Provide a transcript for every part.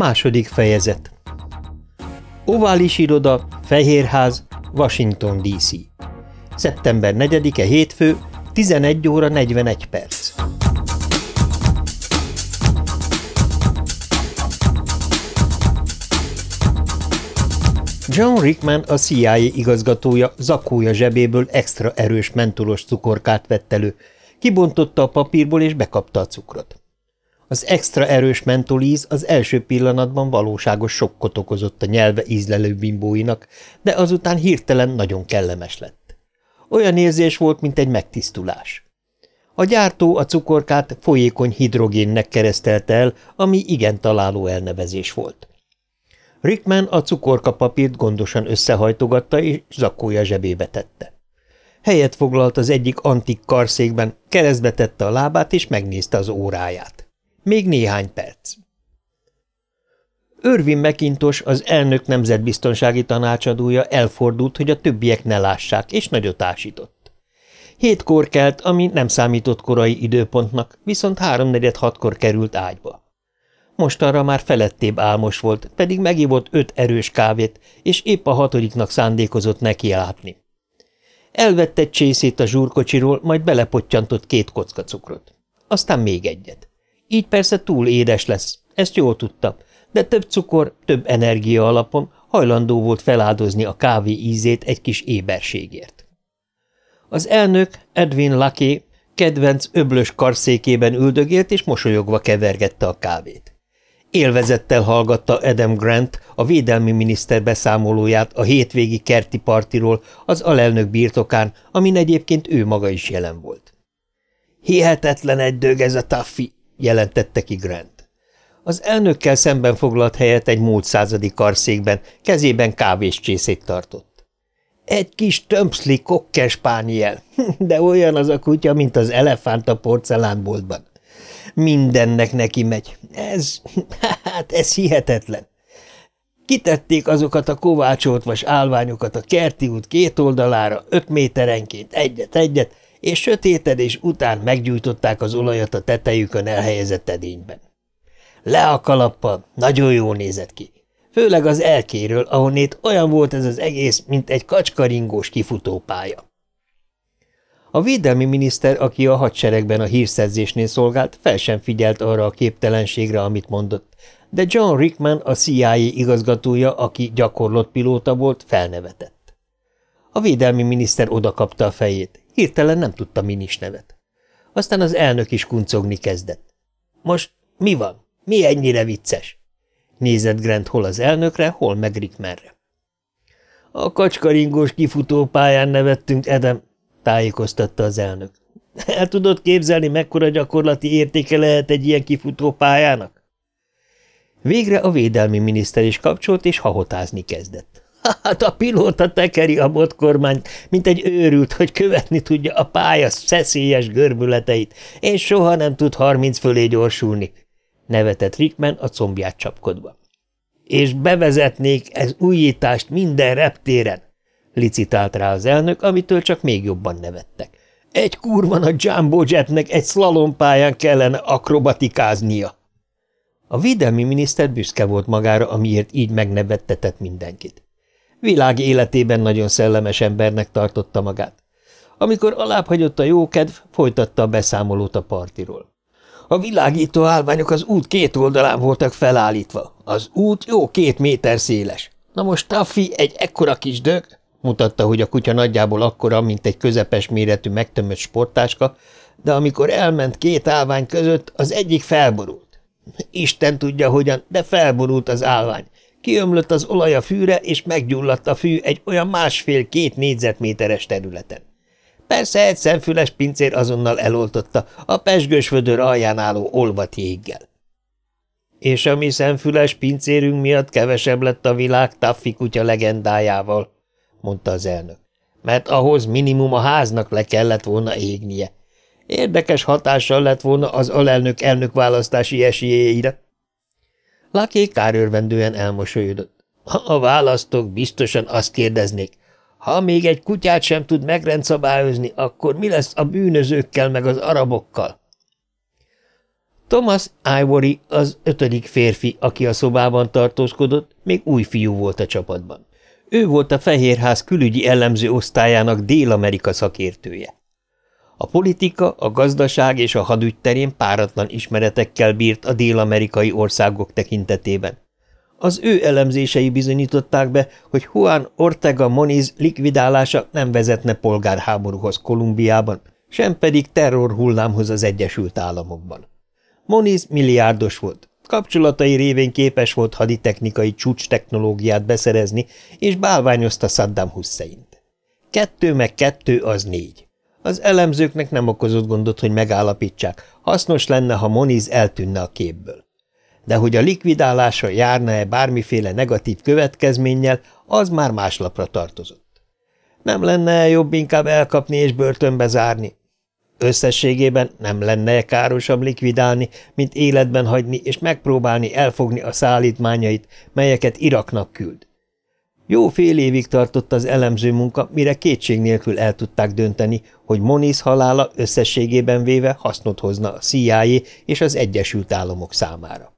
Második fejezet Ovális iroda, Fehérház, Washington DC. Szeptember 4-e hétfő, 11 óra 41 perc. John Rickman, a CIA igazgatója zakója zsebéből extra erős mentolos cukorkát vett elő, kibontotta a papírból és bekapta a cukrot. Az extra erős mentolíz az első pillanatban valóságos sokkot okozott a nyelve ízlelő bimbóinak, de azután hirtelen nagyon kellemes lett. Olyan érzés volt, mint egy megtisztulás. A gyártó a cukorkát folyékony hidrogénnek keresztelte el, ami igen találó elnevezés volt. Rickman a cukorka papírt gondosan összehajtogatta és zakója zsebébe tette. Helyet foglalt az egyik antik karszékben, keresztbe tette a lábát és megnézte az óráját. Még néhány perc. Örvin Mekintos, az elnök nemzetbiztonsági tanácsadója elfordult, hogy a többiek ne lássák, és nagyot ásított. Hétkor kelt, ami nem számított korai időpontnak, viszont háromnegyed hatkor került ágyba. Mostanra már felettébb álmos volt, pedig megívott öt erős kávét, és épp a hatodiknak szándékozott neki látni. Elvett egy csészét a zsúrkocsiról, majd belepottyantott két kocka cukrot. Aztán még egyet. Így persze túl édes lesz, ezt jól tudta, de több cukor, több energia alapon hajlandó volt feláldozni a kávé ízét egy kis éberségért. Az elnök, Edwin Lucky, kedvenc öblös karszékében üldögélt és mosolyogva kevergette a kávét. Élvezettel hallgatta Adam Grant, a védelmi miniszter beszámolóját a hétvégi kerti partiról az alelnök birtokán, amin egyébként ő maga is jelen volt. Hihetetlen egy dög ez a taffi, jelentette ki Grant. Az elnökkel szemben foglalt helyet egy múlt századi karszékben, kezében kávéscsészét tartott. Egy kis tömpszli kokkespániel, de olyan az a kutya, mint az elefánt a porcelánboltban. Mindennek neki megy. Ez, hát ez hihetetlen. Kitették azokat a kovácsolt vas állványokat a kerti út két oldalára, öt méterenként, egyet-egyet, és sötétedés után meggyújtották az olajat a tetejükön elhelyezett edényben. Le a kalappal, nagyon jól nézett ki. Főleg az elkéről, ahonnét olyan volt ez az egész, mint egy kacskaringós kifutópálya. A védelmi miniszter, aki a hadseregben a hírszerzésnél szolgált, fel sem figyelt arra a képtelenségre, amit mondott, de John Rickman, a CIA igazgatója, aki gyakorlott pilóta volt, felnevetett. A védelmi miniszter odakapta a fejét. Hirtelen nem tudta minis nevet. Aztán az elnök is kuncogni kezdett. Most mi van? Mi ennyire vicces? Nézett Grant hol az elnökre, hol meg Rickmanre. A kacskaringós kifutópályán nevettünk, Edem, tájékoztatta az elnök. El tudod képzelni, mekkora gyakorlati értéke lehet egy ilyen kifutópályának? Végre a védelmi miniszter is kapcsolt, és hahotázni kezdett. Hát a pilóta tekeri a botkormányt, mint egy őrült, hogy követni tudja a pálya szeszélyes görbületeit, és soha nem tud harminc fölé gyorsulni, nevetett Rickman a combját csapkodva. És bevezetnék ez újítást minden reptéren, licitált rá az elnök, amitől csak még jobban nevettek. Egy kurva a Jumbo Jetnek egy szlalompályán kellene akrobatikáznia. A védelmi miniszter büszke volt magára, amiért így megnevettetett mindenkit. Világ életében nagyon szellemes embernek tartotta magát. Amikor alábbhagyott a jókedv, folytatta a beszámolót a partiról. A világító állványok az út két oldalán voltak felállítva. Az út jó két méter széles. Na most Taffi egy ekkora kis dög, mutatta, hogy a kutya nagyjából akkora, mint egy közepes méretű megtömött sportáska, de amikor elment két állvány között, az egyik felborult. Isten tudja hogyan, de felborult az állvány. Kiömlött az olaj a fűre, és meggyulladt a fű egy olyan másfél-két négyzetméteres területen. Persze egy szemfüles pincér azonnal eloltotta a pesgős vödör alján álló olvat jéggel. És a mi szemfüles pincérünk miatt kevesebb lett a világ Taffi kutya legendájával, mondta az elnök, mert ahhoz minimum a háznak le kellett volna égnie. Érdekes hatással lett volna az alelnök elnökválasztási esélyére. Laké kárőrvendően elmosolyodott. Ha a választók biztosan azt kérdeznék, ha még egy kutyát sem tud megrendszabályozni, akkor mi lesz a bűnözőkkel meg az arabokkal? Thomas Ivory az ötödik férfi, aki a szobában tartózkodott, még új fiú volt a csapatban. Ő volt a Fehérház külügyi ellenző osztályának Dél-Amerika szakértője. A politika, a gazdaság és a hadügy terén páratlan ismeretekkel bírt a dél-amerikai országok tekintetében. Az ő elemzései bizonyították be, hogy Juan Ortega Moniz likvidálása nem vezetne polgárháborúhoz Kolumbiában, sem pedig terrorhullámhoz az Egyesült Államokban. Moniz milliárdos volt, kapcsolatai révén képes volt haditechnikai csúcs technológiát beszerezni, és bálványozta Saddam Hussein-t. Kettő meg kettő az négy. Az elemzőknek nem okozott gondot, hogy megállapítsák, hasznos lenne, ha Moniz eltűnne a képből. De hogy a likvidálása járna-e bármiféle negatív következménnyel, az már más lapra tartozott. Nem lenne -e jobb inkább elkapni és börtönbe zárni? Összességében nem lenne -e károsabb likvidálni, mint életben hagyni és megpróbálni elfogni a szállítmányait, melyeket Iraknak küld? Jó fél évig tartott az elemző munka, mire kétség nélkül el tudták dönteni, hogy Moniz halála összességében véve hasznot hozna a CIA és az Egyesült Államok számára.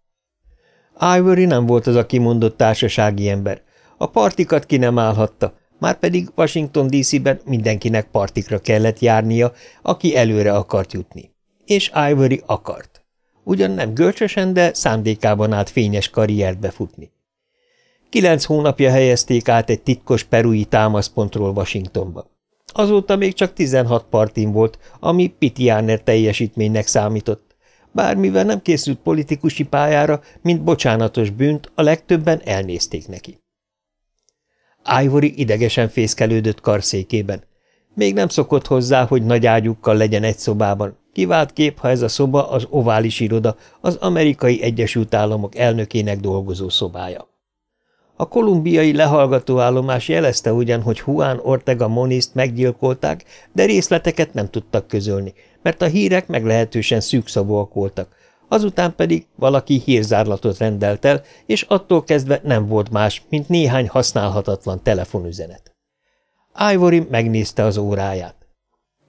Ivory nem volt az a kimondott társasági ember. A partikat ki nem állhatta, már pedig Washington DC-ben mindenkinek partikra kellett járnia, aki előre akart jutni. És Ivory akart. Ugyan nem görcsösen, de szándékában állt fényes karriert befutni. Kilenc hónapja helyezték át egy titkos perui támaszpontról Washingtonba. Azóta még csak 16 partin volt, ami Pitiáner teljesítménynek számított. Bármivel nem készült politikusi pályára, mint bocsánatos bűnt, a legtöbben elnézték neki. Ivory idegesen fészkelődött karszékében. Még nem szokott hozzá, hogy nagy ágyukkal legyen egy szobában. Kivált kép, ha ez a szoba az ovális iroda, az amerikai Egyesült Államok elnökének dolgozó szobája. A kolumbiai lehallgatóállomás jelezte ugyan, hogy Juan Ortega Moniszt meggyilkolták, de részleteket nem tudtak közölni, mert a hírek meglehetősen szűkszavúak voltak. Azután pedig valaki hírzárlatot rendelt el, és attól kezdve nem volt más, mint néhány használhatatlan telefonüzenet. Ivory megnézte az óráját.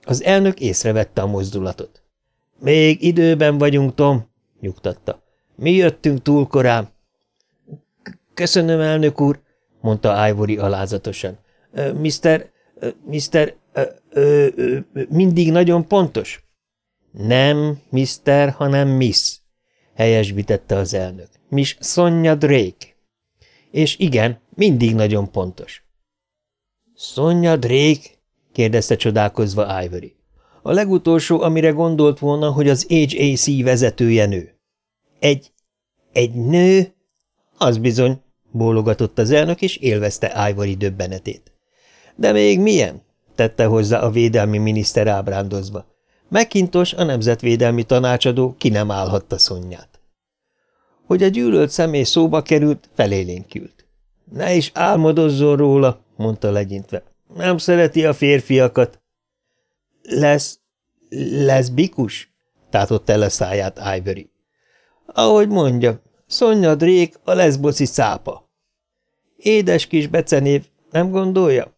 Az elnök észrevette a mozdulatot. – Még időben vagyunk, Tom – nyugtatta. – Mi jöttünk túl korán. – Köszönöm, elnök úr – mondta Ivory alázatosan. – Mr. Mr. mindig nagyon pontos? – Nem, Mr., hanem Miss – helyesbítette az elnök. – Miss Sonja Drake. – És igen, mindig nagyon pontos. – Sonja Drake? – kérdezte csodálkozva Ivory. A legutolsó, amire gondolt volna, hogy az HAC vezetője nő. – Egy... egy nő? Az bizony, bólogatott az elnök, és élvezte Ivory döbbenetét. De még milyen? tette hozzá a védelmi miniszter ábrándozva. Mekintos, a nemzetvédelmi tanácsadó ki nem állhatta szonyját. Hogy a gyűlölt személy szóba került, felélénkült. Ne is álmodozzon róla, mondta legyintve. Nem szereti a férfiakat. Lesz, lesz bikus? tátott el a száját Ivory. Ahogy mondja, Szonya Drék a leszboszi szápa. Édes kis becenév, nem gondolja?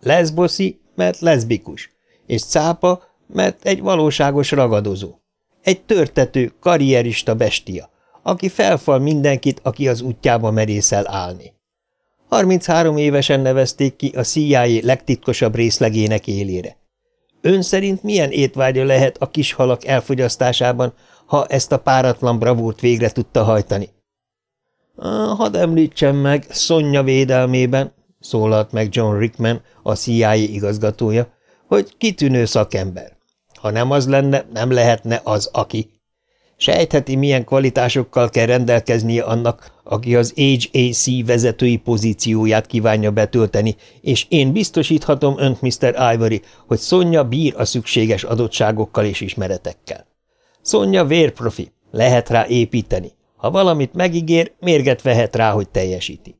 Leszboszi, mert leszbikus, és cápa, mert egy valóságos ragadozó. Egy törtető, karrierista bestia, aki felfal mindenkit, aki az útjába merészel állni. 33 évesen nevezték ki a CIA legtitkosabb részlegének élére. Ön szerint milyen étvágya lehet a kis halak elfogyasztásában, ha ezt a páratlan bravúrt végre tudta hajtani. Hadd említsem meg, Szonya védelmében, szólalt meg John Rickman, a CIA igazgatója, hogy kitűnő szakember. Ha nem az lenne, nem lehetne az, aki. Sejtheti, milyen kvalitásokkal kell rendelkeznie annak, aki az HAC vezetői pozícióját kívánja betölteni, és én biztosíthatom önt, Mr. Ivory, hogy Szonya bír a szükséges adottságokkal és ismeretekkel. Szonya vérprofi, lehet rá építeni. Ha valamit megígér, mérget vehet rá, hogy teljesíti.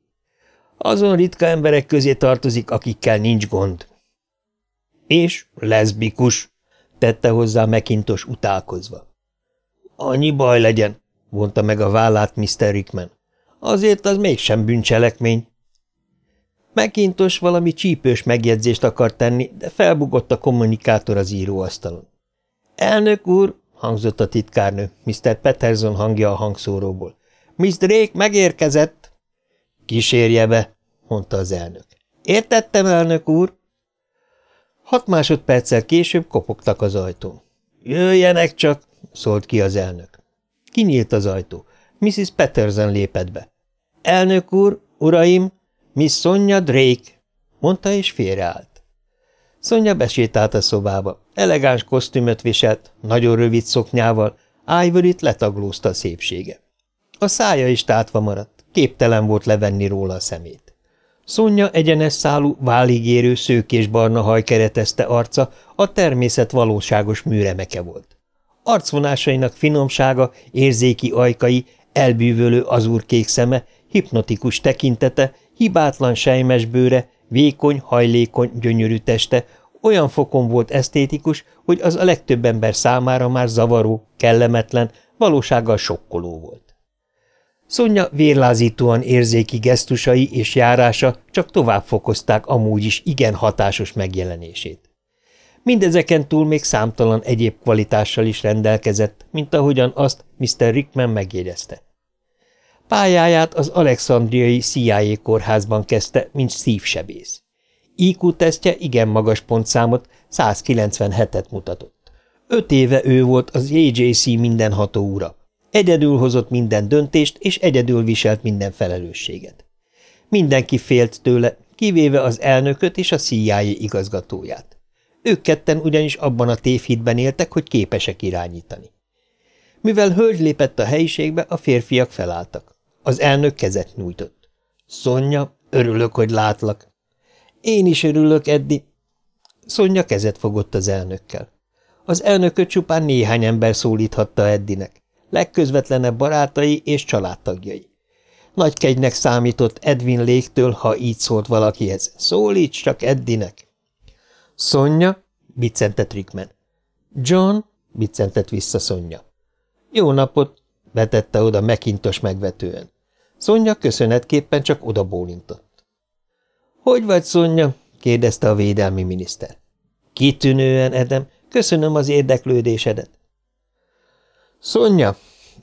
Azon ritka emberek közé tartozik, akikkel nincs gond. És leszbikus, tette hozzá mekintos utálkozva. Annyi baj legyen, vonta meg a vállát Mr. Rickman. Azért az mégsem bűncselekmény. Mekintos valami csípős megjegyzést akart tenni, de felbugott a kommunikátor az íróasztalon. Elnök úr, hangzott a titkárnő, Mr. Peterson hangja a hangszóróból. Miss Drake megérkezett. Kísérje be, mondta az elnök. Értettem, elnök úr. Hat másodperccel később kopogtak az ajtón. Jöjjenek csak, szólt ki az elnök. Kinyílt az ajtó. Mrs. Peterson lépett be. Elnök úr, uraim, Miss Sonja Drake, mondta és félreállt. Sonja besétált a szobába. Elegáns kosztümöt viselt, nagyon rövid szoknyával, Ivoryt letaglózta a szépsége. A szája is tátva maradt, képtelen volt levenni róla a szemét. Szonya egyenes szálú, váligérő, szőkés-barna haj keretezte arca a természet valóságos műremeke volt. Arcvonásainak finomsága, érzéki ajkai, elbűvölő azurkék szeme, hipnotikus tekintete, hibátlan sejmes bőre, vékony, hajlékony, gyönyörű teste olyan fokon volt esztétikus, hogy az a legtöbb ember számára már zavaró, kellemetlen, valósággal sokkoló volt. Szonya vérlázítóan érzéki gesztusai és járása csak tovább fokozták amúgy is igen hatásos megjelenését. Mindezeken túl még számtalan egyéb kvalitással is rendelkezett, mint ahogyan azt Mr. Rickman megjegyezte. Pályáját az alexandriai CIA kórházban kezdte, mint szívsebész. IQ tesztje igen magas pontszámot, 197-et mutatott. Öt éve ő volt az AJC mindenható ura. Egyedül hozott minden döntést, és egyedül viselt minden felelősséget. Mindenki félt tőle, kivéve az elnököt és a CIA igazgatóját. Ők ketten ugyanis abban a tévhitben éltek, hogy képesek irányítani. Mivel hölgy lépett a helyiségbe, a férfiak felálltak. Az elnök kezet nyújtott. Szonya, örülök, hogy látlak. Én is örülök, Eddi. Szonya kezet fogott az elnökkel. Az elnököt csupán néhány ember szólíthatta Eddinek legközvetlenebb barátai és családtagjai. Nagy kegynek számított Edwin légtől, ha így szólt valakihez. Szólíts csak Eddinek! Szonya, biccentett Rickman. John, biccentett vissza Szonya. Jó napot, vetette oda mekintos megvetően. Szonya köszönetképpen csak oda bólintott. Hogy vagy, Szonya? kérdezte a védelmi miniszter. Kitűnően, Edem, köszönöm az érdeklődésedet. Szonya!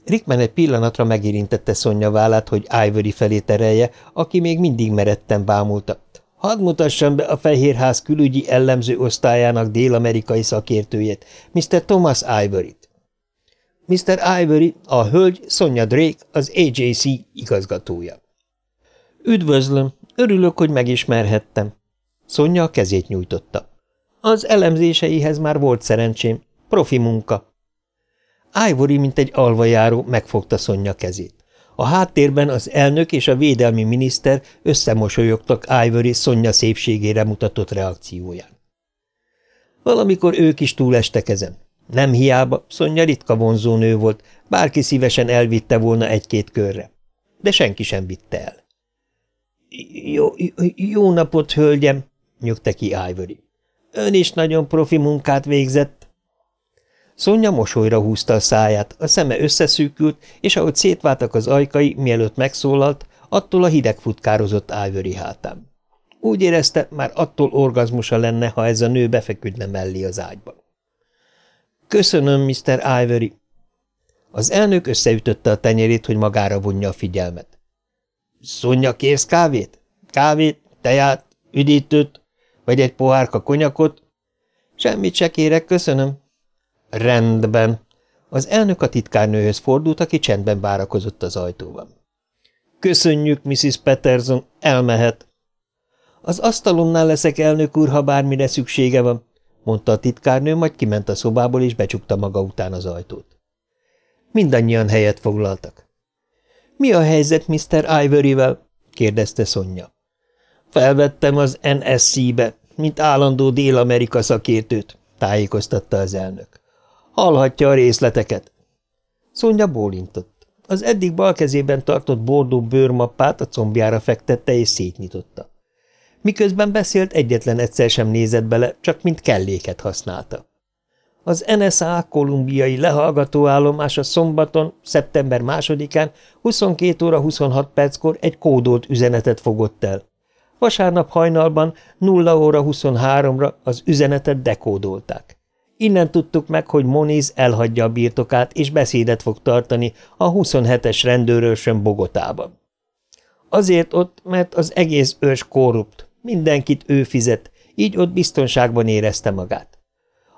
Rickman egy pillanatra megérintette Szonya vállát, hogy Ivory felé terelje, aki még mindig meretten bámulta. Hadd mutassam be a Fehérház külügyi ellenző osztályának dél-amerikai szakértőjét, Mr. Thomas Ivory-t. Mr. Ivory, a hölgy Sonja Drake, az AJC igazgatója. Üdvözlöm, örülök, hogy megismerhettem. Sonja a kezét nyújtotta. Az elemzéseihez már volt szerencsém. Profi munka. Ivory, mint egy alvajáró, megfogta Szonya kezét. A háttérben az elnök és a védelmi miniszter összemosolyogtak Ivory Szonya szépségére mutatott reakcióján. Valamikor ők is túlestek ezen. Nem hiába, Szonya ritka vonzó nő volt, bárki szívesen elvitte volna egy-két körre. De senki sem vitte el. Jó, jó napot, hölgyem, nyugta ki Ivory. Ön is nagyon profi munkát végzett. Szonya mosolyra húzta a száját, a szeme összeszűkült, és ahogy szétváltak az ajkai, mielőtt megszólalt, attól a hideg futkározott Ivory hátán. Úgy érezte, már attól orgazmusa lenne, ha ez a nő befeküdne mellé az ágyban. Köszönöm, Mr. Ivory. Az elnök összeütötte a tenyerét, hogy magára vonja a figyelmet. Szonya, kérsz kávét? Kávét, teját, üdítőt, vagy egy pohárka konyakot? Semmit se kérek, köszönöm, Rendben. Az elnök a titkárnőhöz fordult, aki csendben várakozott az ajtóban. Köszönjük, Mrs. Peterson, elmehet. Az asztalomnál leszek, elnök úr, ha bármire szüksége van, mondta a titkárnő, majd kiment a szobából, és becsukta maga után az ajtót. Mindannyian helyet foglaltak. Mi a helyzet Mr. Ivory-vel? kérdezte Szonya. Felvettem az NSC-be, mint állandó Dél-Amerika szakértőt, tájékoztatta az elnök. Hallhatja a részleteket. Szonya bólintott. Az eddig bal kezében tartott bordó bőrmappát a combjára fektette és szétnyitotta. Miközben beszélt, egyetlen egyszer sem nézett bele, csak mint kelléket használta. Az NSA kolumbiai lehallgatóállomása szombaton, szeptember másodikán 22 óra 26 perckor egy kódolt üzenetet fogott el. Vasárnap hajnalban 0 óra 23-ra az üzenetet dekódolták. Innen tudtuk meg, hogy Moniz elhagyja a birtokát, és beszédet fog tartani a 27-es rendőrősön Bogotában. Azért ott, mert az egész ős korrupt, mindenkit ő fizet, így ott biztonságban érezte magát.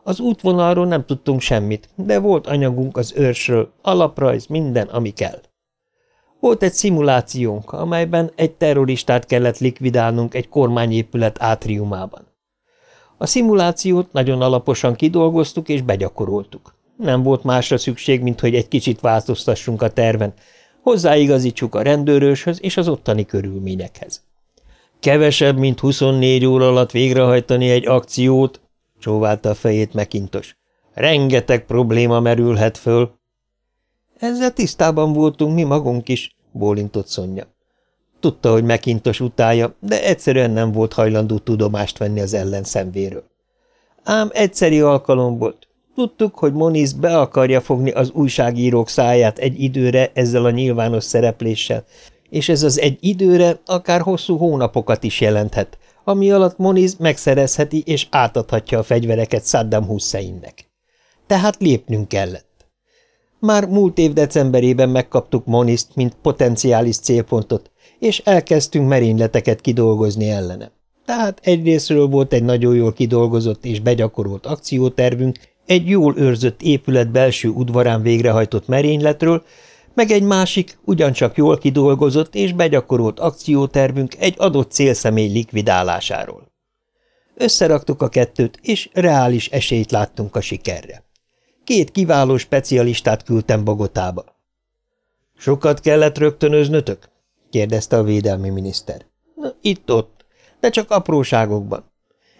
Az útvonalról nem tudtunk semmit, de volt anyagunk az őrsről, alaprajz, minden, ami kell. Volt egy szimulációnk, amelyben egy terroristát kellett likvidálnunk egy kormányépület átriumában. A szimulációt nagyon alaposan kidolgoztuk és begyakoroltuk. Nem volt másra szükség, mint hogy egy kicsit változtassunk a terven, hozzáigazítsuk a rendőröshöz és az ottani körülményekhez. Kevesebb, mint 24 óra alatt végrehajtani egy akciót, csóválta a fejét Mekintos. Rengeteg probléma merülhet föl. Ezzel tisztában voltunk mi magunk is, bólintott Szonya. Tudta, hogy Mekintos utálja, de egyszerűen nem volt hajlandó tudomást venni az ellenszenvéről. Ám egyszeri alkalom volt. Tudtuk, hogy Moniz be akarja fogni az újságírók száját egy időre ezzel a nyilvános szerepléssel, és ez az egy időre akár hosszú hónapokat is jelenthet, ami alatt Moniz megszerezheti és átadhatja a fegyvereket Saddam Husseinnek. Tehát lépnünk kellett. Már múlt év decemberében megkaptuk Moniszt, mint potenciális célpontot, és elkezdtünk merényleteket kidolgozni ellene. Tehát egyrésztről volt egy nagyon jól kidolgozott és begyakorolt akciótervünk, egy jól őrzött épület belső udvarán végrehajtott merényletről, meg egy másik, ugyancsak jól kidolgozott és begyakorolt akciótervünk egy adott célszemély likvidálásáról. Összeraktuk a kettőt, és reális esélyt láttunk a sikerre. Két kiváló specialistát küldtem Bogotába. – Sokat kellett rögtönöznötök? – kérdezte a védelmi miniszter. – Itt-ott, de csak apróságokban.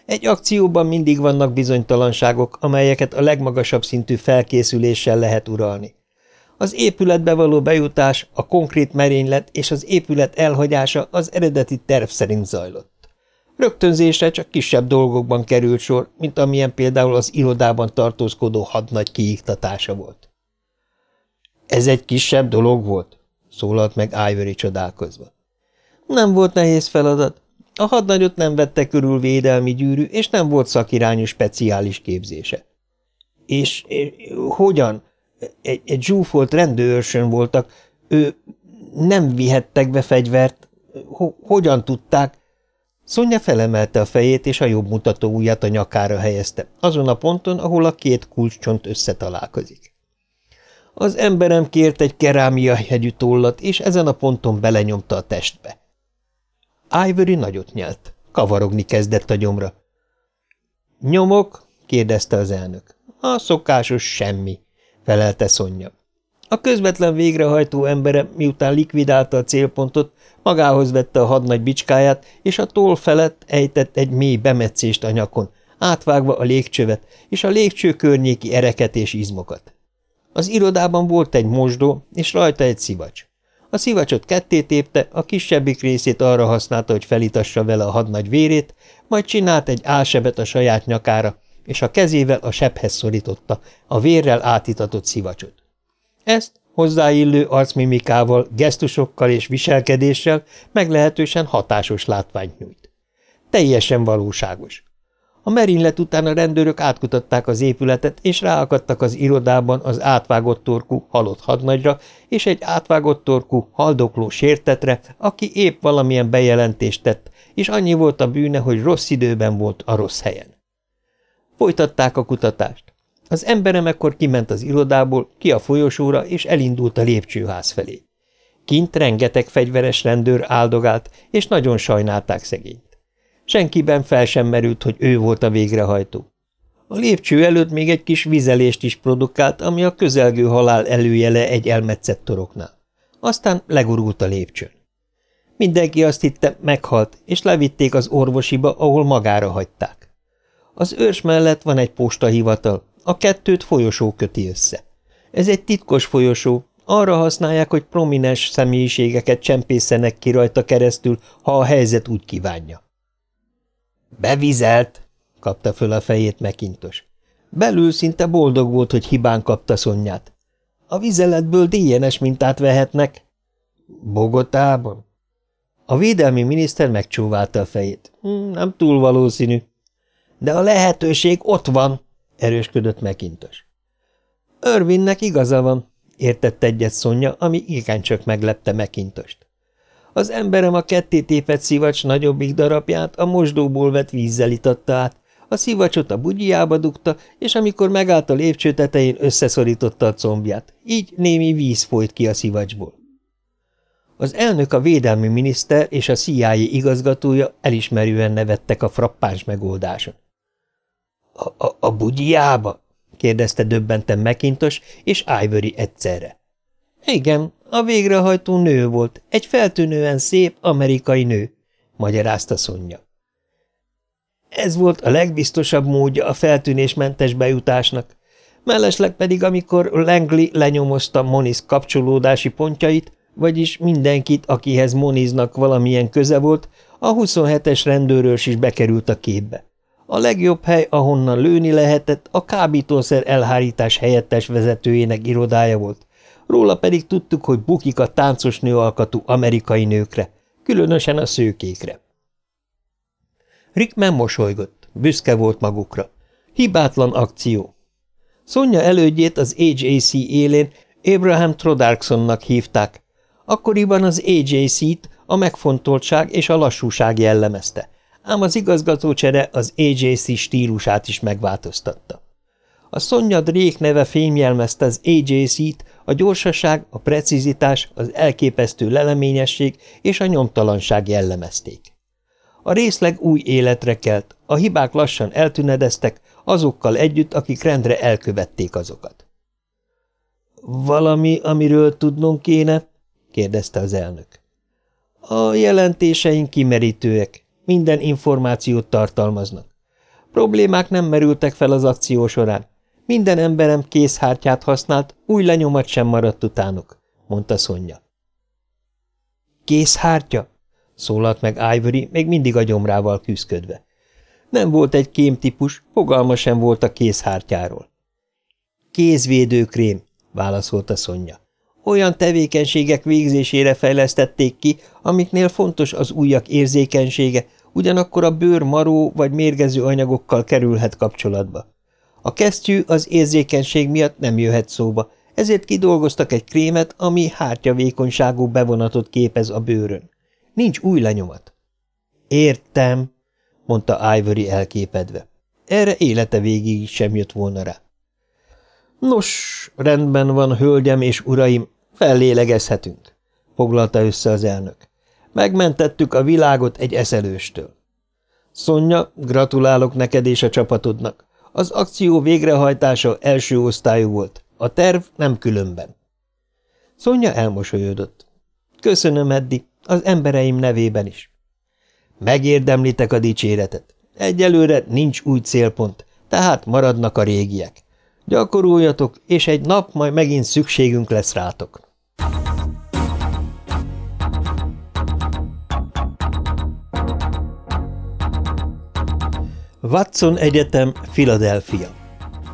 Egy akcióban mindig vannak bizonytalanságok, amelyeket a legmagasabb szintű felkészüléssel lehet uralni. Az épületbe való bejutás, a konkrét merénylet és az épület elhagyása az eredeti terv szerint zajlott. Rögtönzésre csak kisebb dolgokban került sor, mint amilyen például az irodában tartózkodó hadnagy kiiktatása volt. Ez egy kisebb dolog volt? szólalt meg Ivory csodálkozva. Nem volt nehéz feladat. A hadnagyot nem vette körül védelmi gyűrű, és nem volt szakirányú speciális képzése. És, és hogyan? Egy, egy zsúfolt rendőrsön voltak, ő nem vihettek be fegyvert. H hogyan tudták? Szonya felemelte a fejét, és a jobb mutató ujját a nyakára helyezte, azon a ponton, ahol a két kulcscsont összetalálkozik. Az emberem kért egy kerámia hegyű tollat, és ezen a ponton belenyomta a testbe. Ivory nagyot nyelt. Kavarogni kezdett a gyomra. – Nyomok? – kérdezte az elnök. – A szokásos semmi felelte Szonya. A közvetlen végrehajtó embere, miután likvidálta a célpontot, magához vette a hadnagy bicskáját, és a toll felett ejtett egy mély bemetszést a nyakon, átvágva a légcsövet és a légcső környéki ereket és izmokat. Az irodában volt egy mosdó, és rajta egy szivacs. A szivacsot ketté tépte, a kisebbik részét arra használta, hogy felitassa vele a hadnagy vérét, majd csinált egy álsebet a saját nyakára, és a kezével a sebhez szorította a vérrel átitatott szivacsot. Ezt hozzáillő arcmimikával, gesztusokkal és viselkedéssel meglehetősen hatásos látványt nyújt. Teljesen valóságos. A merénylet után a rendőrök átkutatták az épületet, és ráakadtak az irodában az átvágott torkú halott hadnagyra és egy átvágott torkú haldokló sértetre, aki épp valamilyen bejelentést tett, és annyi volt a bűne, hogy rossz időben volt a rossz helyen. Folytatták a kutatást. Az emberem ekkor kiment az irodából, ki a folyosóra, és elindult a lépcsőház felé. Kint rengeteg fegyveres rendőr áldogált, és nagyon sajnálták szegényt. Senkiben fel sem merült, hogy ő volt a végrehajtó. A lépcső előtt még egy kis vizelést is produkált, ami a közelgő halál előjele egy elmetszett toroknál. Aztán legurult a lépcsőn. Mindenki azt hitte, meghalt, és levitték az orvosiba, ahol magára hagyták. Az őrs mellett van egy postahivatal, a kettőt folyosó köti össze. Ez egy titkos folyosó, arra használják, hogy prominens személyiségeket csempészenek ki rajta keresztül, ha a helyzet úgy kívánja. Bevizelt, kapta föl a fejét mekintos. Belül szinte boldog volt, hogy hibán kapta szonyát. A vizeletből DNS mintát vehetnek. Bogotában? A védelmi miniszter megcsóválta a fejét. Hm, nem túl valószínű. De a lehetőség ott van, erősködött megintos. Örvinnek igaza van, értett egyet Szonya, ami igencsak meglepte megintost. Az emberem a ketté tépett szivacs nagyobbik darabját a mosdóból vett vízzel itatta át, a szivacsot a bugyjába dugta, és amikor megállt a lépcső tetején, összeszorította a combját. Így némi víz folyt ki a szivacsból. Az elnök, a védelmi miniszter és a CIA igazgatója elismerően nevettek a frappáns megoldáson. A, a, bugyjába? kérdezte döbbenten Mekintos és Ivory egyszerre. Igen, a végrehajtó nő volt, egy feltűnően szép amerikai nő, magyarázta Szonya. Ez volt a legbiztosabb módja a feltűnésmentes bejutásnak, mellesleg pedig amikor Langley lenyomozta Moniz kapcsolódási pontjait, vagyis mindenkit, akihez Moniznak valamilyen köze volt, a 27-es rendőrös is bekerült a képbe. A legjobb hely, ahonnan lőni lehetett, a kábítószer elhárítás helyettes vezetőjének irodája volt. Róla pedig tudtuk, hogy bukik a táncos nőalkatú amerikai nőkre, különösen a szőkékre. Rickman mosolygott, büszke volt magukra. Hibátlan akció. Szonya elődjét az AJC élén Abraham Trodarksonnak hívták. Akkoriban az AJC-t a megfontoltság és a lassúság jellemezte, ám az igazgatócsere az AJC stílusát is megváltoztatta. A Szonya Drake neve fémjelmezte az AJC-t, a gyorsaság, a precizitás, az elképesztő leleményesség és a nyomtalanság jellemezték. A részleg új életre kelt, a hibák lassan eltünedeztek, azokkal együtt, akik rendre elkövették azokat. – Valami, amiről tudnunk kéne? – kérdezte az elnök. – A jelentéseink kimerítőek, minden információt tartalmaznak. Problémák nem merültek fel az akció során. Minden emberem készhártyát használt, új lenyomat sem maradt utánuk, mondta Szonya. Készhártya? szólalt meg Ivory, még mindig a gyomrával küzdködve. Nem volt egy kémtípus, fogalma sem volt a kézhártyáról. Kézvédőkrém, válaszolta Szonya. Olyan tevékenységek végzésére fejlesztették ki, amiknél fontos az ujjak érzékenysége, ugyanakkor a bőr maró vagy mérgező anyagokkal kerülhet kapcsolatba. A kesztyű az érzékenység miatt nem jöhet szóba, ezért kidolgoztak egy krémet, ami hártyavékonyságú bevonatot képez a bőrön. Nincs új lenyomat. Értem, mondta Ivory elképedve. Erre élete végig sem jött volna rá. Nos, rendben van, hölgyem és uraim, fellélegezhetünk, foglalta össze az elnök. Megmentettük a világot egy eszelőstől. Szonya, gratulálok neked és a csapatodnak. Az akció végrehajtása első osztályú volt, a terv nem különben. Szonya elmosolyodott. Köszönöm, Eddi, az embereim nevében is. Megérdemlitek a dicséretet. Egyelőre nincs új célpont, tehát maradnak a régiek. Gyakoroljatok, és egy nap majd megint szükségünk lesz rátok. Watson Egyetem, Philadelphia.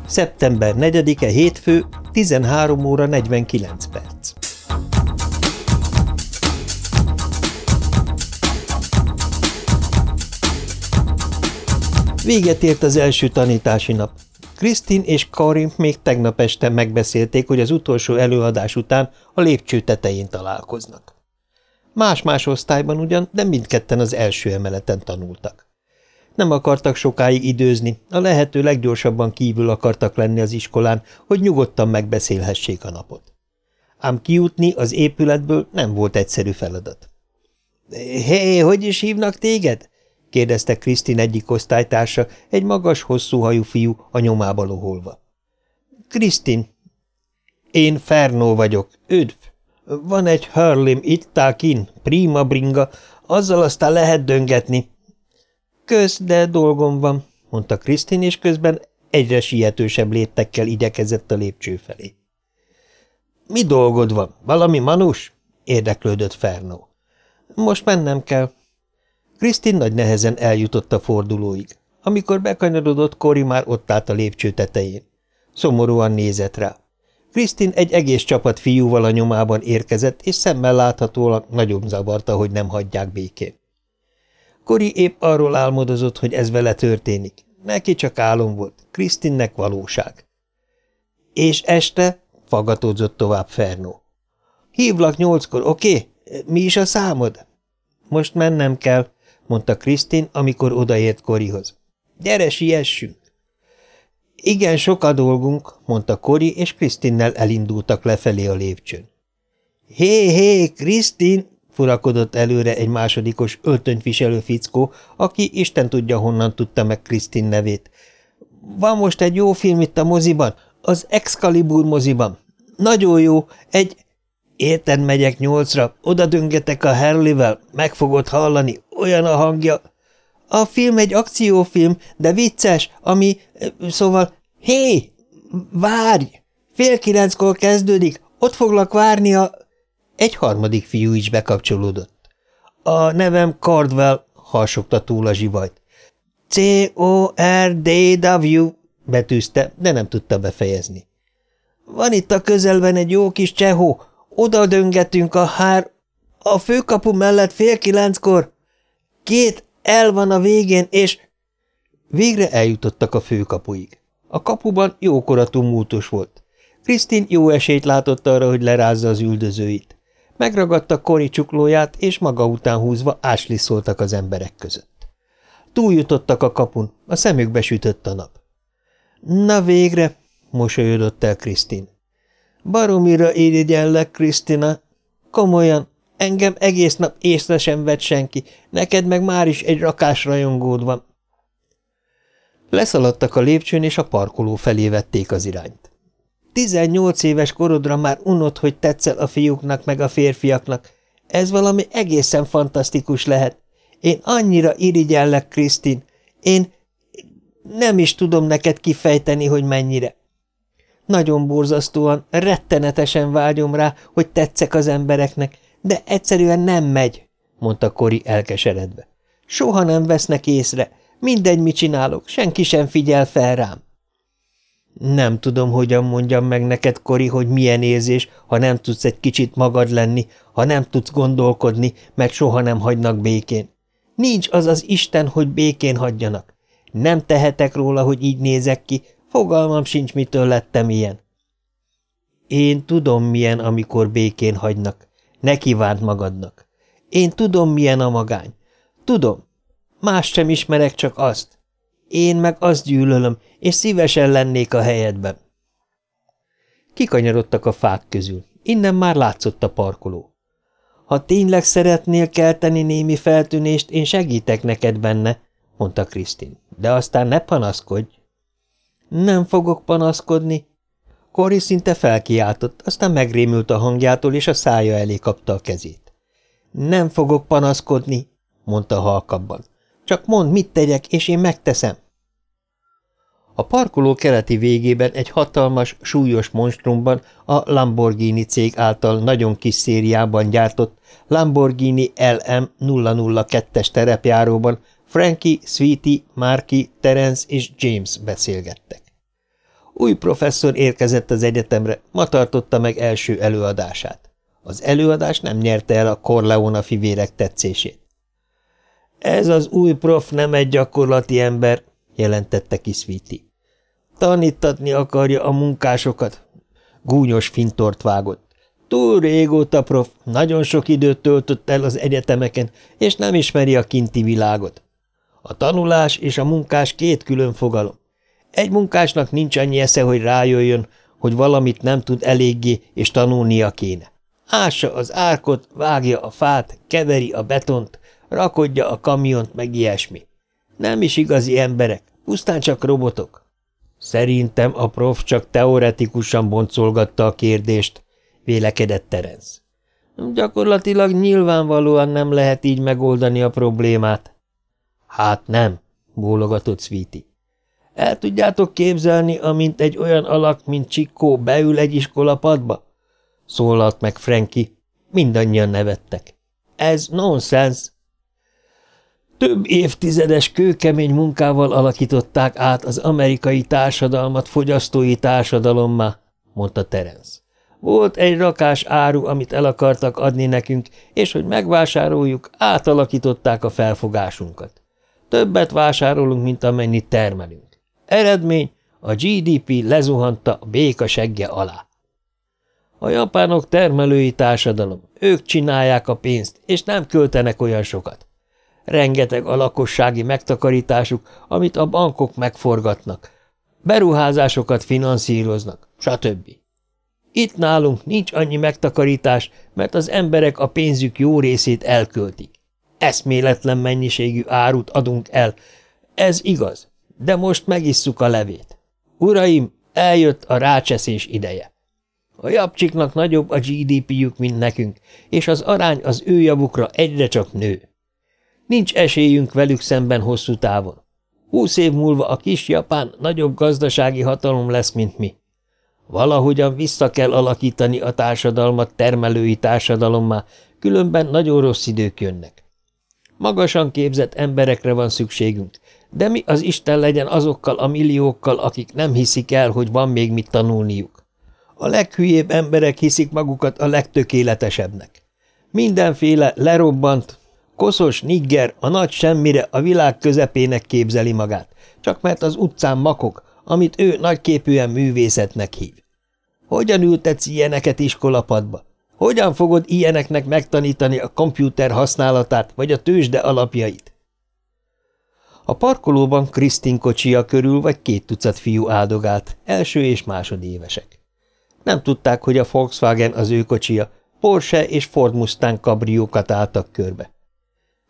Szeptember 4-e hétfő, 13 óra 49 perc. Véget ért az első tanítási nap. Krisztin és Karin még tegnap este megbeszélték, hogy az utolsó előadás után a lépcső tetején találkoznak. Más-más osztályban ugyan, de mindketten az első emeleten tanultak. Nem akartak sokáig időzni, a lehető leggyorsabban kívül akartak lenni az iskolán, hogy nyugodtan megbeszélhessék a napot. Ám kijutni az épületből nem volt egyszerű feladat. – Hé, hogy is hívnak téged? kérdezte Krisztin egyik osztálytársa, egy magas, hosszú hajú fiú a nyomába loholva. Krisztin. Én Fernó vagyok. Üdv. Van egy hörlim itt kin, prima bringa, azzal aztán lehet döngetni. Kösz, de dolgom van, mondta Krisztin, és közben egyre sietősebb léptekkel igyekezett a lépcső felé. Mi dolgod van? Valami manus? érdeklődött Fernó. Most mennem kell, Krisztin nagy nehezen eljutott a fordulóig. Amikor bekanyarodott, Kori már ott állt a lépcső tetején. Szomorúan nézett rá. Krisztin egy egész csapat fiúval a nyomában érkezett, és szemmel láthatólag nagyon zavarta, hogy nem hagyják békén. Kori épp arról álmodozott, hogy ez vele történik. Neki csak álom volt, Krisztinnek valóság. És este? fagatódzott tovább Fernó. Hívlak nyolckor, oké? Mi is a számod? Most mennem kell, mondta Krisztin, amikor odaért Korihoz. Gyere, siessünk! Igen, sok a dolgunk, mondta Kori, és Krisztinnel elindultak lefelé a lépcsőn. Hé, hé, Krisztin! Furakodott előre egy másodikos öltönyviselő fickó, aki Isten tudja honnan tudta meg Krisztin nevét. Van most egy jó film itt a moziban, az Excalibur moziban. Nagyon jó, egy... Érted, megyek nyolcra, oda döngetek a Harley-vel, meg fogod hallani, olyan a hangja. A film egy akciófilm, de vicces, ami... Szóval... Hé! Várj! Fél kilenckor kezdődik, ott foglak várni a... Egy harmadik fiú is bekapcsolódott. A nevem Cardwell, harsogta túl a zsivajt. C-O-R-D-W betűzte, de nem tudta befejezni. Van itt a közelben egy jó kis csehó, oda döngetünk a hár... A főkapu mellett fél kilenckor. Két el van a végén, és... Végre eljutottak a főkapuig. A kapuban jókora tumultus volt. Krisztin jó esélyt látott arra, hogy lerázza az üldözőit. Megragadta Kori csuklóját, és maga után húzva ásliszoltak az emberek között. Túljutottak a kapun, a szemükbe sütött a nap. Na végre, mosolyodott el Krisztin. Baromira irigyellek, Krisztina. Komolyan, engem egész nap észre sem vett senki, neked meg már is egy rakás rajongód van. Leszaladtak a lépcsőn, és a parkoló felé vették az irányt. Tizennyolc éves korodra már unod, hogy tetszel a fiúknak meg a férfiaknak. Ez valami egészen fantasztikus lehet. Én annyira irigyellek, Krisztin. Én nem is tudom neked kifejteni, hogy mennyire. Nagyon borzasztóan, rettenetesen vágyom rá, hogy tetszek az embereknek, de egyszerűen nem megy, mondta Kori elkeseredve. Soha nem vesznek észre, mindegy, mit csinálok, senki sem figyel fel rám. Nem tudom, hogyan mondjam meg neked, Kori, hogy milyen érzés, ha nem tudsz egy kicsit magad lenni, ha nem tudsz gondolkodni, mert soha nem hagynak békén. Nincs az az Isten, hogy békén hagyjanak. Nem tehetek róla, hogy így nézek ki, fogalmam sincs, mitől lettem ilyen. Én tudom, milyen, amikor békén hagynak. Ne kívánt magadnak. Én tudom, milyen a magány. Tudom. Más sem ismerek, csak azt. Én meg azt gyűlölöm, és szívesen lennék a helyedben. Kikanyarodtak a fák közül. Innen már látszott a parkoló. Ha tényleg szeretnél kelteni némi feltűnést, én segítek neked benne, mondta Krisztin. De aztán ne panaszkodj. Nem fogok panaszkodni. Kori szinte felkiáltott, aztán megrémült a hangjától, és a szája elé kapta a kezét. Nem fogok panaszkodni, mondta halkabban. Csak mondd, mit tegyek, és én megteszem. A parkoló keleti végében egy hatalmas, súlyos monstrumban a Lamborghini cég által nagyon kis szériában gyártott Lamborghini LM 002-es terepjáróban Frankie, Sweetie, Marky, Terence és James beszélgettek. Új professzor érkezett az egyetemre, ma tartotta meg első előadását. Az előadás nem nyerte el a Corleona fivérek tetszését. Ez az új prof nem egy gyakorlati ember, jelentette ki Sweetie. Tanítatni akarja a munkásokat. Gúnyos fintort vágott. Túl régóta prof, nagyon sok időt töltött el az egyetemeken, és nem ismeri a kinti világot. A tanulás és a munkás két külön fogalom. Egy munkásnak nincs annyi esze, hogy rájöjjön, hogy valamit nem tud eléggé, és tanulnia kéne. Ássa az árkot, vágja a fát, keveri a betont, rakodja a kamiont, meg ilyesmi. Nem is igazi emberek, pusztán csak robotok. Szerintem a prof csak teoretikusan boncolgatta a kérdést, vélekedett Terence. Gyakorlatilag nyilvánvalóan nem lehet így megoldani a problémát. Hát nem, bólogatott Sweetie. El tudjátok képzelni, amint egy olyan alak, mint Csikkó beül egy iskolapadba? Szólalt meg Frankie. Mindannyian nevettek. Ez nonsens. Több évtizedes kőkemény munkával alakították át az amerikai társadalmat fogyasztói társadalommá, mondta Terence. Volt egy rakás áru, amit el akartak adni nekünk, és hogy megvásároljuk, átalakították a felfogásunkat. Többet vásárolunk, mint amennyit termelünk. Eredmény, a GDP lezuhanta a béka segge alá. A japánok termelői társadalom, ők csinálják a pénzt, és nem költenek olyan sokat. Rengeteg a lakossági megtakarításuk, amit a bankok megforgatnak, beruházásokat finanszíroznak, stb. Itt nálunk nincs annyi megtakarítás, mert az emberek a pénzük jó részét elköltik. Eszméletlen mennyiségű árut adunk el. Ez igaz, de most megisszuk a levét. Uraim, eljött a rácseszés ideje. A japcsiknak nagyobb a GDP-jük, mint nekünk, és az arány az ő javukra egyre csak nő. Nincs esélyünk velük szemben hosszú távon. Húsz év múlva a kis Japán nagyobb gazdasági hatalom lesz, mint mi. Valahogyan vissza kell alakítani a társadalmat termelői társadalommá, különben nagyon rossz idők jönnek. Magasan képzett emberekre van szükségünk, de mi az Isten legyen azokkal a milliókkal, akik nem hiszik el, hogy van még mit tanulniuk. A leghülyébb emberek hiszik magukat a legtökéletesebbnek. Mindenféle lerobbant, koszos nigger a nagy semmire a világ közepének képzeli magát, csak mert az utcán makok, amit ő nagyképűen művészetnek hív. Hogyan ültetsz ilyeneket iskolapadba? Hogyan fogod ilyeneknek megtanítani a kompjúter használatát vagy a tőzsde alapjait? A parkolóban Krisztin kocsia körül vagy két tucat fiú áldogált, első és másodévesek. Nem tudták, hogy a Volkswagen az ő kocsia, Porsche és Ford Mustang kabriókat álltak körbe.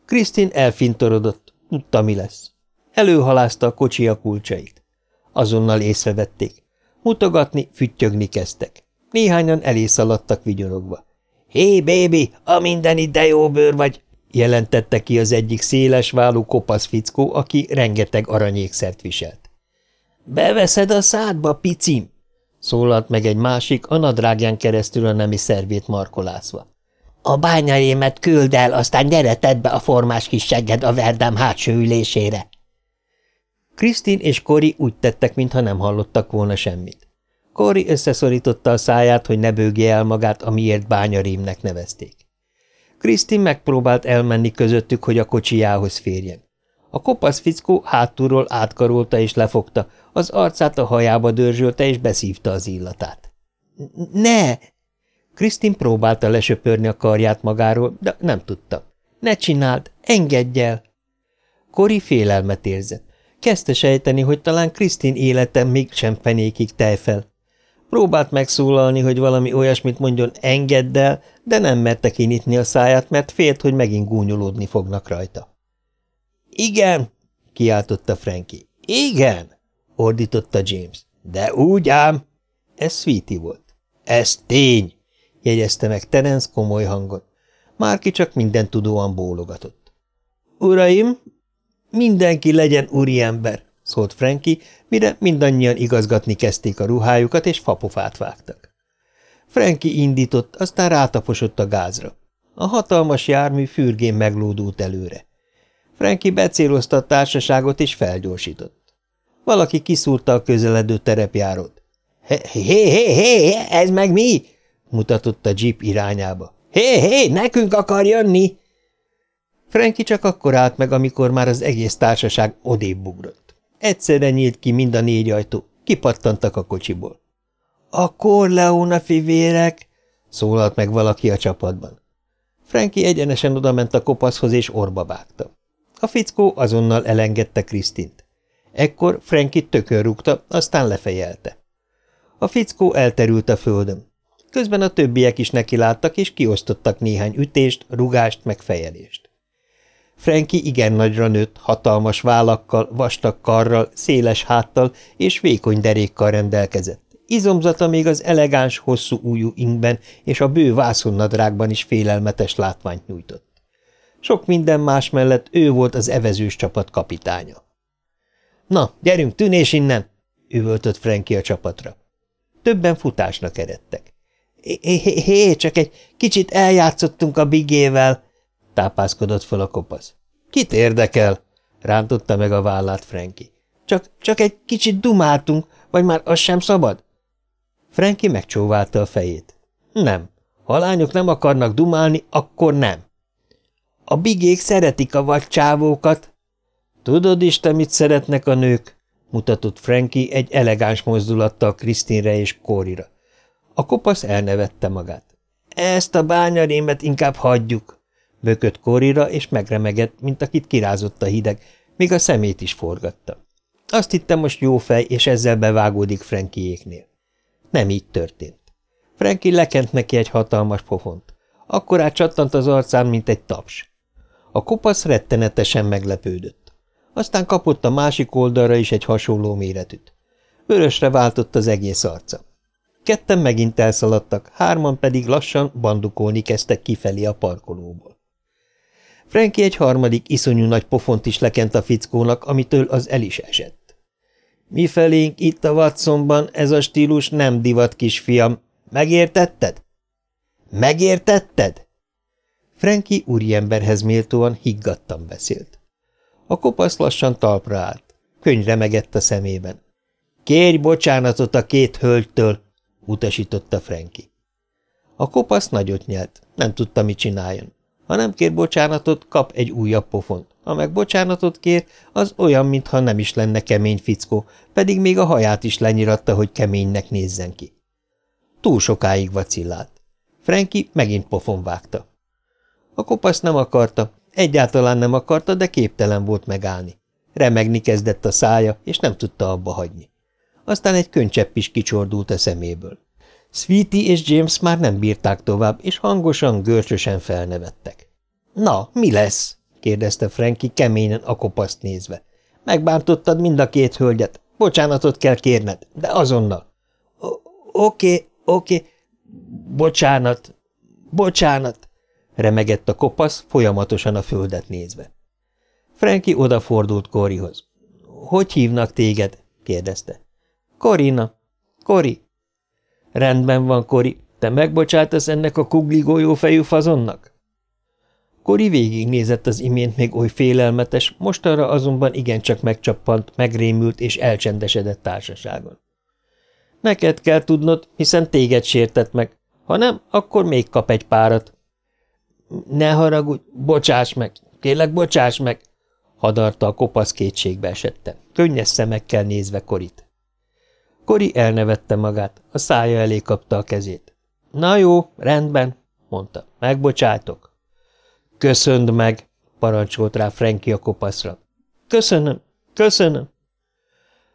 Krisztin elfintorodott, tudta, mi lesz. Előhalázta a kocsia kulcsait. Azonnal észrevették. Mutogatni, füttyögni kezdtek. Néhányan elé szaladtak vigyorogva. – Hé, bébi, a minden de jó bőr vagy! – jelentette ki az egyik széles válú kopasz fickó, aki rengeteg aranyékszert viselt. – Beveszed a szádba, picim! – szólalt meg egy másik, a nadrágján keresztül a nemi szervét markolászva. – A bányaimet küld el, aztán gyere tedd be a formás kis segged a verdám hátsó ülésére! Krisztin és Kori úgy tettek, mintha nem hallottak volna semmit. Kori összeszorította a száját, hogy ne bőgje el magát, amiért bányarémnek nevezték. Krisztin megpróbált elmenni közöttük, hogy a kocsijához férjen. A kopasz fickó hátulról átkarolta és lefogta, az arcát a hajába dörzsölte és beszívta az illatát. – Ne! Krisztin próbálta lesöpörni a karját magáról, de nem tudta. – Ne csináld! Engedj el! Kori félelmet érzett. Kezdte sejteni, hogy talán Krisztin élete még sem fenékig fel. Próbált megszólalni, hogy valami olyasmit mondjon engedd el, de nem merte kinyitni a száját, mert félt, hogy megint gúnyolódni fognak rajta. Igen, kiáltotta Frankie. Igen, ordította James. De úgy ám. Ez Sweetie volt. Ez tény, jegyezte meg Terence komoly hangon. Márki csak minden tudóan bólogatott. Uraim, Mindenki legyen úriember, szólt Franki, mire mindannyian igazgatni kezdték a ruhájukat, és fapofát vágtak. Franki indított, aztán rátaposott a gázra. A hatalmas jármű fürgén meglódult előre. Franki becélozta a társaságot, és felgyorsított. Valaki kiszúrta a közeledő terepjárót. Hé, hé, hé, hé, ez meg mi? Mutatott a jeep irányába. Hé, hé, nekünk akar jönni! Franki csak akkor állt meg, amikor már az egész társaság odébb ugrott. Egyszerre nyílt ki mind a négy ajtó, kipattantak a kocsiból. – A Corleone fivérek! – szólalt meg valaki a csapatban. Franki egyenesen odament a kopaszhoz, és orba vágta. A fickó azonnal elengedte Krisztint. Ekkor Franki tökön rúgta, aztán lefejelte. A fickó elterült a földön. Közben a többiek is nekiláttak, és kiosztottak néhány ütést, rugást, meg fejelést. Franki igen nagyra nőtt, hatalmas vállakkal, vastag karral, széles háttal és vékony derékkal rendelkezett. Izomzata még az elegáns, hosszú újú ingben és a bő vászonnadrágban is félelmetes látványt nyújtott. Sok minden más mellett ő volt az evezős csapat kapitánya. – Na, gyerünk, tűnés innen! – üvöltött Franki a csapatra. Többen futásnak eredtek. Hé, hé, csak egy kicsit eljátszottunk a bigével, tápászkodott fel a kopasz. Kit érdekel? rántotta meg a vállát Franki. Csak, csak egy kicsit dumáltunk, vagy már az sem szabad? Franki megcsóválta a fejét. Nem. Ha lányok nem akarnak dumálni, akkor nem. A bigék szeretik a vadcsávókat. Tudod is, te mit szeretnek a nők? mutatott Frankie egy elegáns mozdulattal Krisztinre és Kórira. A kopasz elnevette magát. Ezt a bányarémet inkább hagyjuk, bökött Kórira, és megremegett, mint akit kirázott a hideg, még a szemét is forgatta. Azt hittem most jó fej, és ezzel bevágódik Frankiéknél. Nem így történt. Franki lekent neki egy hatalmas pofont. Akkor csattant az arcán, mint egy taps. A kopasz rettenetesen meglepődött. Aztán kapott a másik oldalra is egy hasonló méretűt. Vörösre váltott az egész arca. Ketten megint elszaladtak, hárman pedig lassan bandukolni kezdtek kifelé a parkolóból. Frankie egy harmadik iszonyú nagy pofont is lekent a fickónak, amitől az el is esett. Mifelénk itt a Watsonban ez a stílus nem divat, kisfiam. Megértetted? Megértetted? Frankie úriemberhez méltóan higgadtan beszélt. A kopasz lassan talpra állt. Könyv remegett a szemében. Kérj bocsánatot a két hölgytől, utasította Frankie. A kopasz nagyot nyelt, nem tudta, mit csináljon. Ha nem kér bocsánatot, kap egy újabb pofont. Ha meg bocsánatot kér, az olyan, mintha nem is lenne kemény fickó, pedig még a haját is lenyiratta, hogy keménynek nézzen ki. Túl sokáig vacillált. Franki megint pofon vágta. A kopasz nem akarta, egyáltalán nem akarta, de képtelen volt megállni. Remegni kezdett a szája, és nem tudta abba hagyni. Aztán egy könycsepp is kicsordult a szeméből. Sweetie és James már nem bírták tovább, és hangosan, görcsösen felnevettek. – Na, mi lesz? – kérdezte Frankie keményen a kopaszt nézve. – Megbántottad mind a két hölgyet. Bocsánatot kell kérned, de azonnal. – Oké, oké, bocsánat, bocsánat – remegett a kopasz, folyamatosan a földet nézve. Frankie odafordult Korihoz. – Hogy hívnak téged? – kérdezte. – Korina. Kori. Rendben van, Kori, te megbocsátasz ennek a kugligójó fejű fazonnak? Kori végignézett az imént még oly félelmetes, mostanra azonban igencsak megcsappant, megrémült és elcsendesedett társaságon. Neked kell tudnod, hiszen téged sértett meg. Ha nem, akkor még kap egy párat. Ne haragudj, bocsáss meg, kérlek, bocsáss meg, hadarta a kopasz kétségbe esette, könnyes szemekkel nézve Korit. Kori elnevette magát, a szája elé kapta a kezét. – Na jó, rendben, mondta, megbocsátok. – Köszönd meg, parancsolt rá Frankie a kopaszra. – Köszönöm, köszönöm.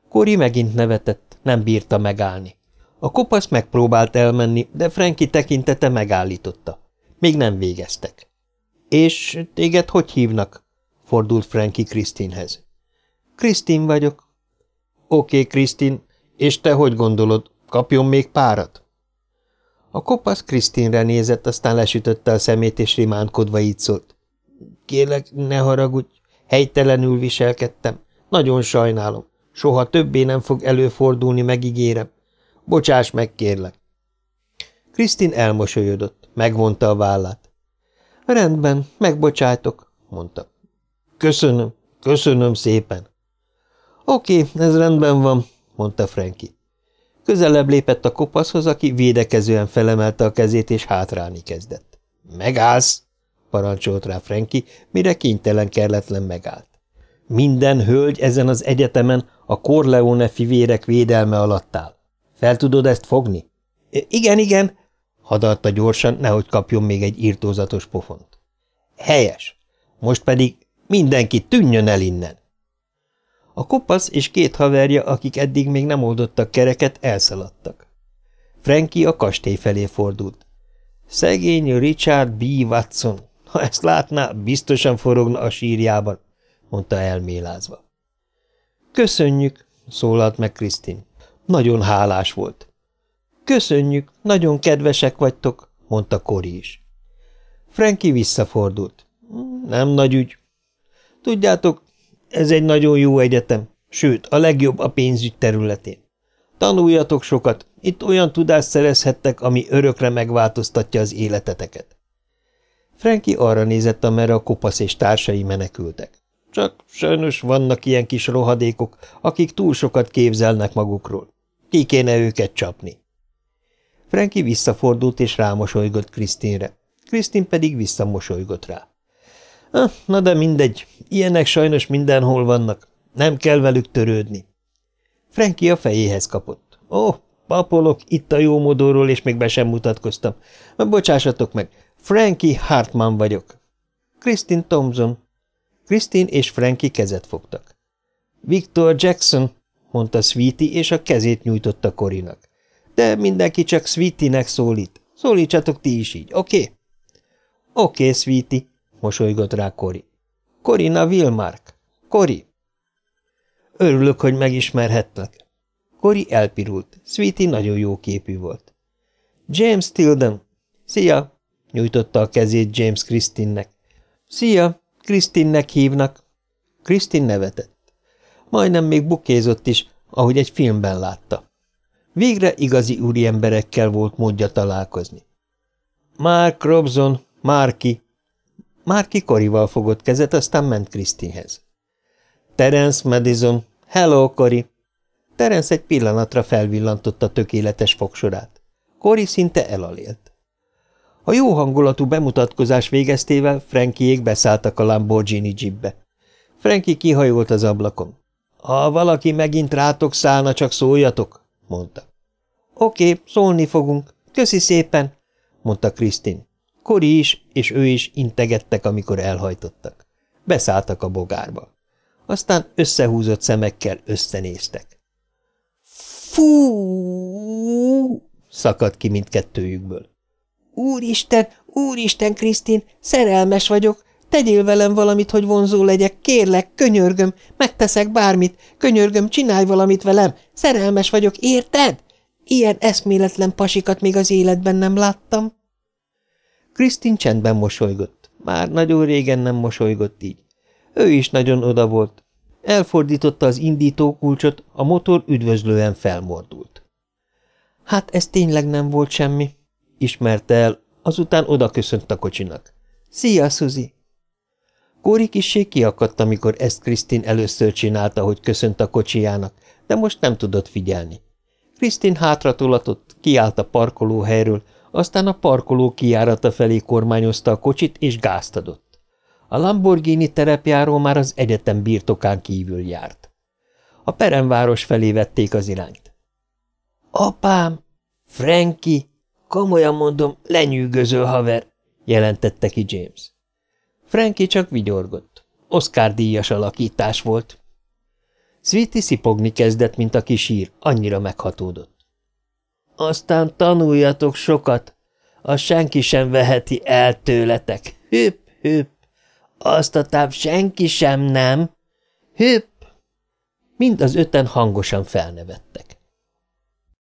Kori megint nevetett, nem bírta megállni. A kopasz megpróbált elmenni, de Frankie tekintete megállította. Még nem végeztek. – És téged hogy hívnak? – fordult Frankie Krisztinhez. – Krisztin vagyok. – Oké, okay, Krisztin, és te hogy gondolod, kapjon még párat? A kopasz Krisztinre nézett, aztán lesütötte a szemét, és rimánkodva így szólt. Kérlek, ne haragudj, helytelenül viselkedtem. Nagyon sajnálom. Soha többé nem fog előfordulni, megígérem. Bocsáss meg, kérlek. Krisztin elmosolyodott, megvonta a vállát. Rendben, megbocsájtok, mondta. Köszönöm, köszönöm szépen. Oké, ez rendben van, mondta Franki. Közelebb lépett a kopaszhoz, aki védekezően felemelte a kezét, és hátrálni kezdett. – Megállsz! – parancsolt rá Franki, mire kénytelen kelletlen megállt. Minden hölgy ezen az egyetemen a Corleone fivérek védelme alatt áll. Fel tudod ezt fogni? – Igen, igen! – hadarta gyorsan, nehogy kapjon még egy írtózatos pofont. – Helyes! Most pedig mindenki tűnjön el innen! A kopasz és két haverja, akik eddig még nem oldottak kereket, elszaladtak. Frankie a kastély felé fordult. Szegény Richard B. Watson, ha ezt látná, biztosan forogna a sírjában, mondta elmélázva. Köszönjük, szólalt meg Krisztin. Nagyon hálás volt. Köszönjük, nagyon kedvesek vagytok, mondta Kori is. Frankie visszafordult. Nem nagy ügy. Tudjátok, ez egy nagyon jó egyetem, sőt, a legjobb a pénzügy területén. Tanuljatok sokat, itt olyan tudást szerezhettek, ami örökre megváltoztatja az életeteket. Franki arra nézett, amerre a kopasz és társai menekültek. Csak sajnos vannak ilyen kis rohadékok, akik túl sokat képzelnek magukról. Ki kéne őket csapni? Franki visszafordult és rámosolygott Krisztinre. Krisztin pedig visszamosolygott rá. Ah, na de mindegy, ilyenek sajnos mindenhol vannak. Nem kell velük törődni. Frankie a fejéhez kapott. Ó, oh, papolok, itt a jó modorról, és még be sem mutatkoztam. Bocsássatok meg, Frankie Hartman vagyok. Kristin Thompson. Kristin és Frankie kezet fogtak. Victor Jackson, mondta Sweetie, és a kezét nyújtotta Korinak. De mindenki csak Sweetie-nek szólít. Szólítsatok ti is így, oké? Okay? Oké, okay, Sweetie, mosolygott rá Kori. Korina Wilmark. Kori. Örülök, hogy megismerhettek. Kori elpirult. Sweetie nagyon jó képű volt. James Tilden. Szia! nyújtotta a kezét James Kristinnek. Szia! Kristinnek hívnak. Kristin nevetett. Majdnem még bukézott is, ahogy egy filmben látta. Végre igazi úriemberekkel volt módja találkozni. Mark Robson, Márki. Márki Korival fogott kezet, aztán ment Kristinhez. Terence Madison, hello, Kori. Terence egy pillanatra felvillantotta tökéletes fogsorát. Kori szinte elalélt. A jó hangulatú bemutatkozás végeztével Frankiék beszálltak a Lamborghini jeepbe. Franki kihajolt az ablakon. Ha valaki megint rátok szállna, csak szóljatok, mondta. Oké, szólni fogunk. Köszi szépen, mondta Krisztin. Kori is, és ő is integettek, amikor elhajtottak. Beszálltak a bogárba. Aztán összehúzott szemekkel összenéztek. Fú! szakadt ki mindkettőjükből. Úristen, úristen, Krisztin, szerelmes vagyok, Tegyél velem valamit, hogy vonzó legyek, kérlek, könyörgöm, megteszek bármit, könyörgöm, csinálj valamit velem, szerelmes vagyok, érted? Ilyen eszméletlen pasikat még az életben nem láttam. Krisztin csendben mosolygott. Már nagyon régen nem mosolygott így. Ő is nagyon oda volt. Elfordította az indító kulcsot, a motor üdvözlően felmordult. Hát ez tényleg nem volt semmi, ismerte el, azután oda köszönt a kocsinak. Szia, Suzi! Kóri kissé kiakadt, amikor ezt Krisztin először csinálta, hogy köszönt a kocsijának, de most nem tudott figyelni. Krisztin hátratolatott, kiállt a parkolóhelyről, aztán a parkoló kijárata felé kormányozta a kocsit, és gázt adott. A Lamborghini terepjáró már az egyetem birtokán kívül járt. A peremváros felé vették az irányt. – Apám! Frankie! Komolyan mondom, lenyűgöző haver! – jelentette ki James. Frankie csak vigyorgott. Oscar díjas alakítás volt. Sweetie szipogni kezdett, mint a sír, annyira meghatódott. Aztán tanuljatok sokat, azt senki sem veheti el tőletek. Hüpp, hüpp. Azt a táv senki sem nem. Hüpp. Mind az öten hangosan felnevettek.